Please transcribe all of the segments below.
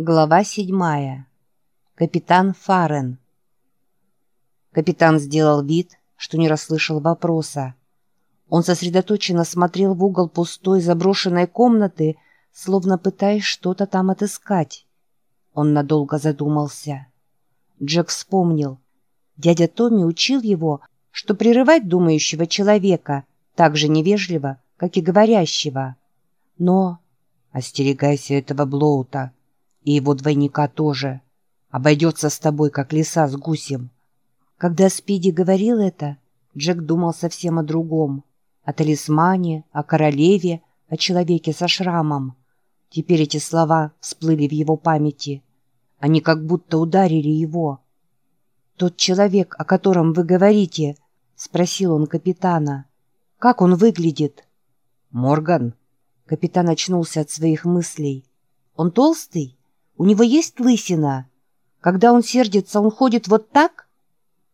Глава седьмая. Капитан Фарен. Капитан сделал вид, что не расслышал вопроса. Он сосредоточенно смотрел в угол пустой заброшенной комнаты, словно пытаясь что-то там отыскать. Он надолго задумался. Джек вспомнил. Дядя Томми учил его, что прерывать думающего человека так же невежливо, как и говорящего. Но... Остерегайся этого Блоута, и его двойника тоже. Обойдется с тобой, как лиса с гусем. Когда Спиди говорил это, Джек думал совсем о другом. О талисмане, о королеве, о человеке со шрамом. Теперь эти слова всплыли в его памяти. Они как будто ударили его. «Тот человек, о котором вы говорите», — спросил он капитана. «Как он выглядит?» «Морган?» Капитан очнулся от своих мыслей. «Он толстый?» У него есть лысина. Когда он сердится, он ходит вот так?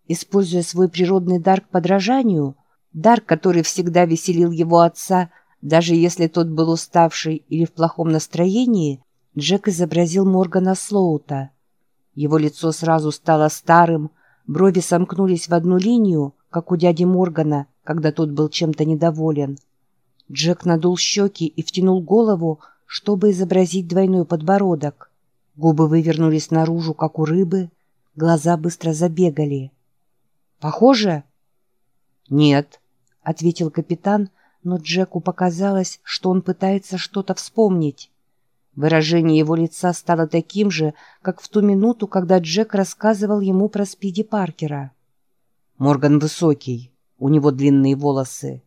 Используя свой природный дар к подражанию, дар, который всегда веселил его отца, даже если тот был уставший или в плохом настроении, Джек изобразил Моргана Слоута. Его лицо сразу стало старым, брови сомкнулись в одну линию, как у дяди Моргана, когда тот был чем-то недоволен. Джек надул щеки и втянул голову, чтобы изобразить двойной подбородок. Губы вывернулись наружу, как у рыбы, глаза быстро забегали. «Похоже?» «Нет», — ответил капитан, но Джеку показалось, что он пытается что-то вспомнить. Выражение его лица стало таким же, как в ту минуту, когда Джек рассказывал ему про Спиди Паркера. «Морган высокий, у него длинные волосы».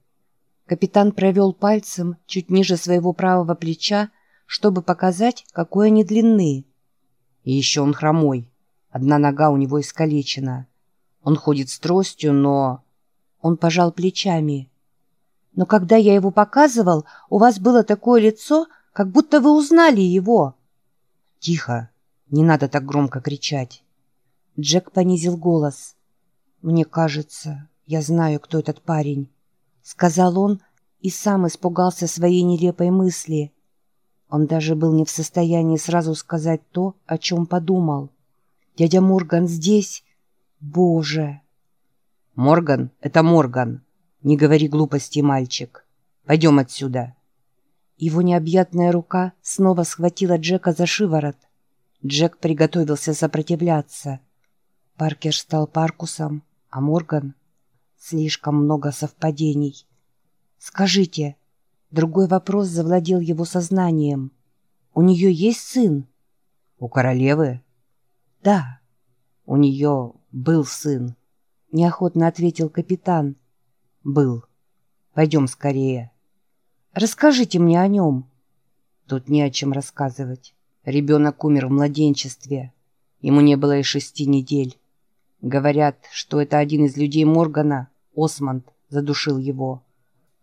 Капитан провел пальцем чуть ниже своего правого плеча, чтобы показать, какой они длины. И еще он хромой. Одна нога у него искалечена. Он ходит с тростью, но... Он пожал плечами. Но когда я его показывал, у вас было такое лицо, как будто вы узнали его. Тихо. Не надо так громко кричать. Джек понизил голос. «Мне кажется, я знаю, кто этот парень», — сказал он и сам испугался своей нелепой мысли — он даже был не в состоянии сразу сказать то, о чем подумал. «Дядя Морган здесь? Боже!» «Морган — это Морган. Не говори глупости, мальчик. Пойдем отсюда». Его необъятная рука снова схватила Джека за шиворот. Джек приготовился сопротивляться. Паркер стал Паркусом, а Морган... Слишком много совпадений. «Скажите, Другой вопрос завладел его сознанием. «У нее есть сын?» «У королевы?» «Да». «У нее был сын», — неохотно ответил капитан. «Был. Пойдем скорее». «Расскажите мне о нем». «Тут не о чем рассказывать. Ребенок умер в младенчестве. Ему не было и шести недель. Говорят, что это один из людей Моргана, Осмонд, задушил его».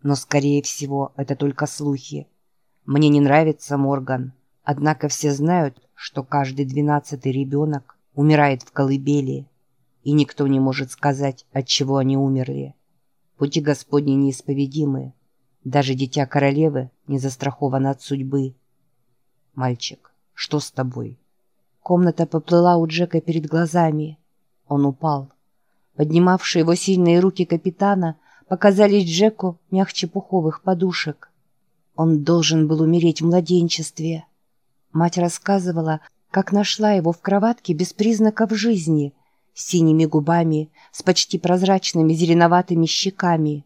Но, скорее всего, это только слухи. Мне не нравится Морган, однако все знают, что каждый двенадцатый ребенок умирает в колыбели, и никто не может сказать, от чего они умерли. Пути Господни неисповедимы. Даже дитя королевы не застраховано от судьбы. Мальчик, что с тобой? Комната поплыла у Джека перед глазами. Он упал. Поднимавшие его сильные руки капитана показались Джеку мягче пуховых подушек. Он должен был умереть в младенчестве. Мать рассказывала, как нашла его в кроватке без признаков жизни, с синими губами, с почти прозрачными зеленоватыми щеками.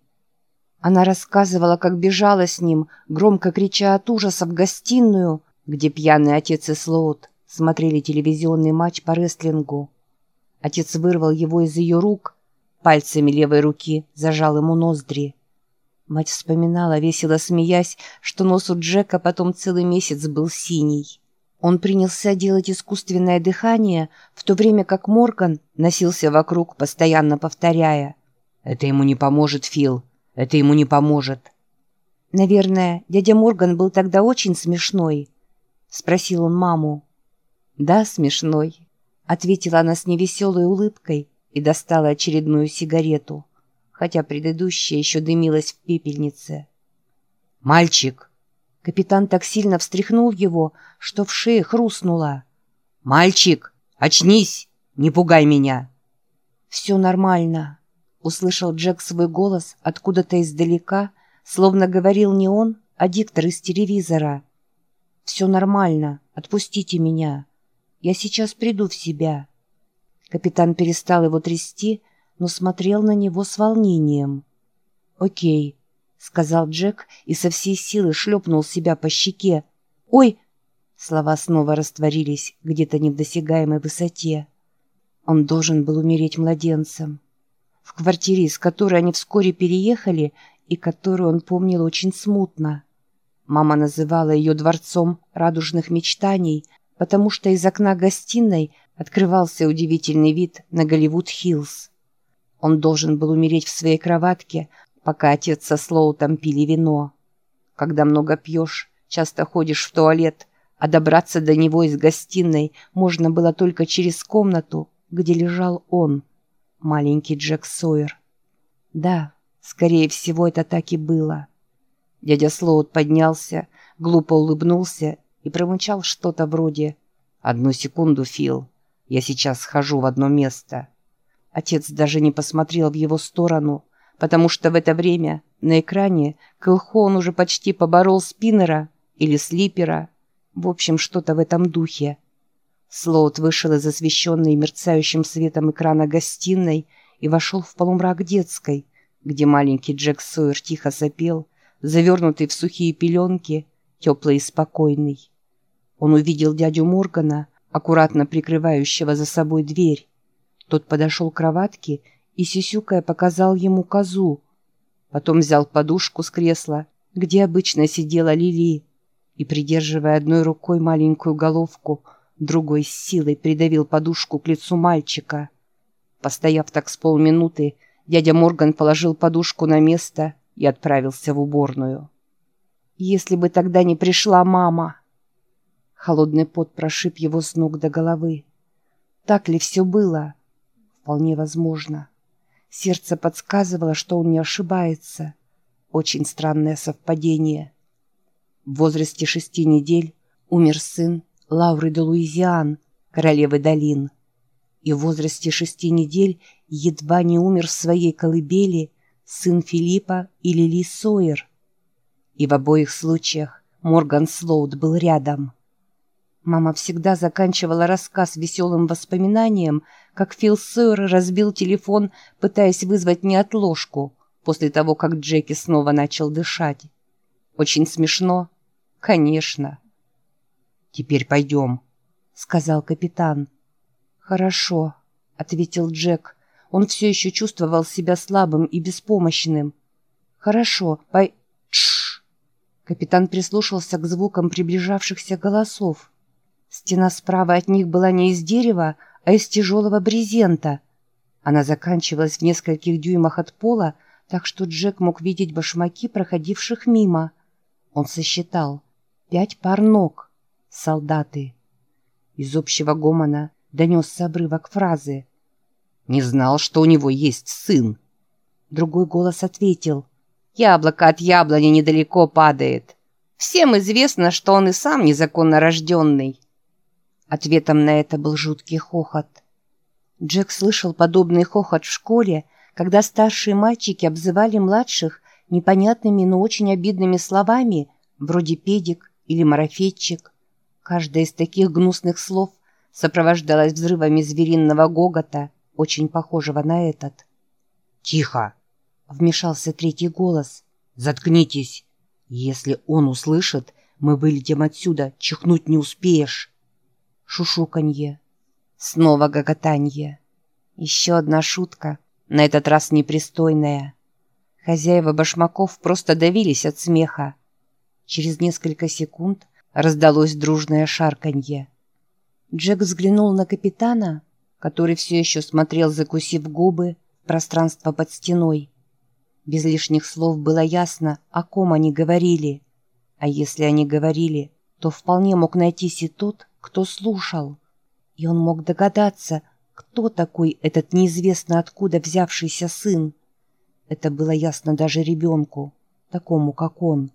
Она рассказывала, как бежала с ним, громко крича от ужаса в гостиную, где пьяный отец и Слоут смотрели телевизионный матч по рестлингу. Отец вырвал его из ее рук — Пальцами левой руки зажал ему ноздри. Мать вспоминала, весело смеясь, что нос у Джека потом целый месяц был синий. Он принялся делать искусственное дыхание, в то время как Морган носился вокруг, постоянно повторяя. «Это ему не поможет, Фил. Это ему не поможет». «Наверное, дядя Морган был тогда очень смешной», — спросил он маму. «Да, смешной», — ответила она с невеселой улыбкой, и достала очередную сигарету, хотя предыдущая еще дымилась в пепельнице. «Мальчик!» Капитан так сильно встряхнул его, что в шее хрустнуло. «Мальчик, очнись! Не пугай меня!» «Все нормально», — услышал Джек свой голос откуда-то издалека, словно говорил не он, а диктор из телевизора. «Все нормально, отпустите меня. Я сейчас приду в себя». Капитан перестал его трясти, но смотрел на него с волнением. «Окей», — сказал Джек и со всей силы шлепнул себя по щеке. «Ой!» Слова снова растворились где-то не в досягаемой высоте. Он должен был умереть младенцем. В квартире, из которой они вскоре переехали и которую он помнил очень смутно. Мама называла ее дворцом радужных мечтаний, потому что из окна гостиной открывался удивительный вид на Голливуд-Хиллз. Он должен был умереть в своей кроватке, пока отец со Слоутом пили вино. Когда много пьешь, часто ходишь в туалет, а добраться до него из гостиной можно было только через комнату, где лежал он, маленький Джек Сойер. Да, скорее всего, это так и было. Дядя Слоут поднялся, глупо улыбнулся и промычал что-то вроде «Одну секунду, Фил, я сейчас схожу в одно место». Отец даже не посмотрел в его сторону, потому что в это время на экране Кэлхон уже почти поборол Спиннера или Слипера, в общем, что-то в этом духе. Слоут вышел из освещенной мерцающим светом экрана гостиной и вошел в полумрак детской, где маленький Джек Сойер тихо сопел, завернутый в сухие пеленки, теплый и спокойный. Он увидел дядю Моргана, аккуратно прикрывающего за собой дверь. Тот подошел к кроватке и, сисюкая, показал ему козу. Потом взял подушку с кресла, где обычно сидела Лили, и, придерживая одной рукой маленькую головку, другой с силой придавил подушку к лицу мальчика. Постояв так с полминуты, дядя Морган положил подушку на место и отправился в уборную. «Если бы тогда не пришла мама!» Холодный пот прошиб его с ног до головы. Так ли все было? Вполне возможно. Сердце подсказывало, что он не ошибается. Очень странное совпадение. В возрасте шести недель умер сын Лауры де Луизиан, королевы долин. И в возрасте шести недель едва не умер в своей колыбели сын Филиппа и Лили Сойер. И в обоих случаях Морган Слоуд был рядом. Мама всегда заканчивала рассказ веселым воспоминанием, как Фил Сойер разбил телефон, пытаясь вызвать неотложку, после того, как Джеки снова начал дышать. Очень смешно, «Конечно». «Теперь пойдем», — сказал капитан. «Хорошо», — ответил Джек. Он все еще чувствовал себя слабым и беспомощным. «Хорошо, пой...» Капитан прислушался к звукам приближавшихся голосов. Стена справа от них была не из дерева, а из тяжелого брезента. Она заканчивалась в нескольких дюймах от пола, так что Джек мог видеть башмаки, проходивших мимо. Он сосчитал — Пять пар ног. Солдаты. Из общего гомона донесся обрывок фразы. «Не знал, что у него есть сын». Другой голос ответил. «Яблоко от яблони недалеко падает. Всем известно, что он и сам незаконно рожденный». Ответом на это был жуткий хохот. Джек слышал подобный хохот в школе, когда старшие мальчики обзывали младших непонятными, но очень обидными словами, вроде педик или марафетчик. Каждое из таких гнусных слов сопровождалось взрывами звериного гогота, очень похожего на этот. «Тихо!» — вмешался третий голос. «Заткнитесь! Если он услышит, мы вылетим отсюда, чихнуть не успеешь!» Шушуканье. Снова гоготанье. Еще одна шутка, на этот раз непристойная. Хозяева башмаков просто давились от смеха. Через несколько секунд раздалось дружное шарканье. Джек взглянул на капитана, который все еще смотрел, закусив губы, пространство под стеной. Без лишних слов было ясно, о ком они говорили. А если они говорили, то вполне мог найтись и тот, кто слушал. И он мог догадаться, кто такой этот неизвестно откуда взявшийся сын. Это было ясно даже ребенку, такому как он.